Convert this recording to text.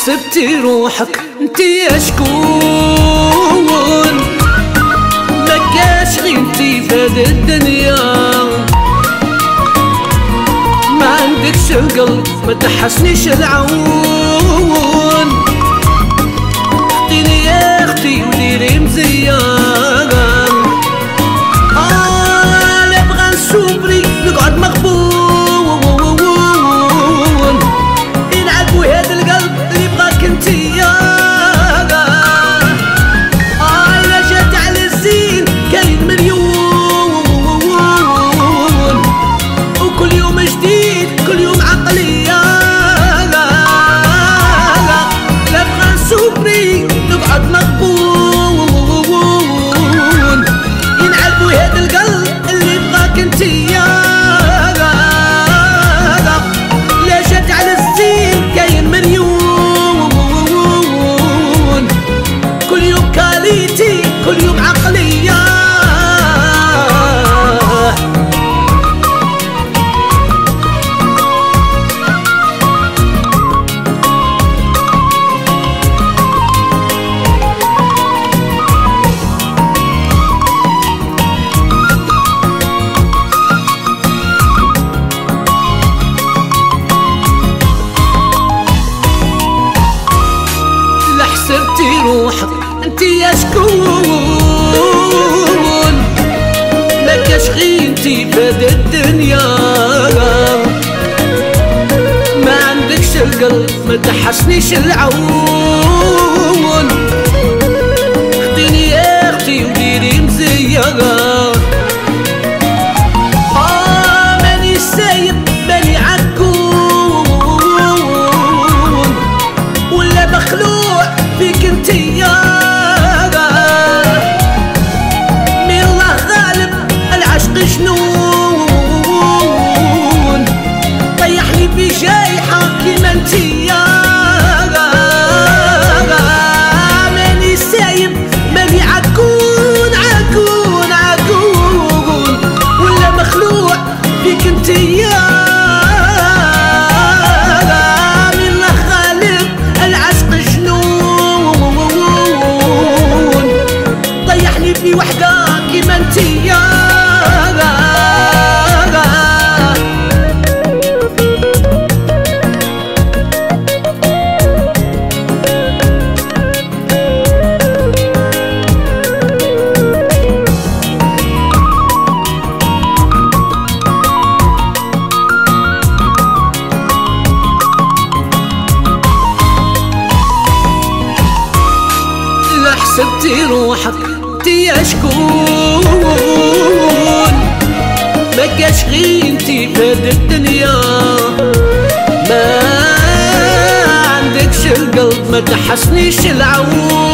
حسبتي روحك انت يا شكون بكاش غي انتي فاد الدنيا. ما عندكش القلب ما تحسنيش العون. Sweet خيمتي اشكون لك شخيمتي بد الدنيا. ما عندكش القلب ما تحسنيش العون. اختيني يا أختي وديري مزيانة. ti. سبتي روحك تيشكون. مكاش غيمتي فاد الدنيا. ما عندكش القلب ما تحسنيش العون.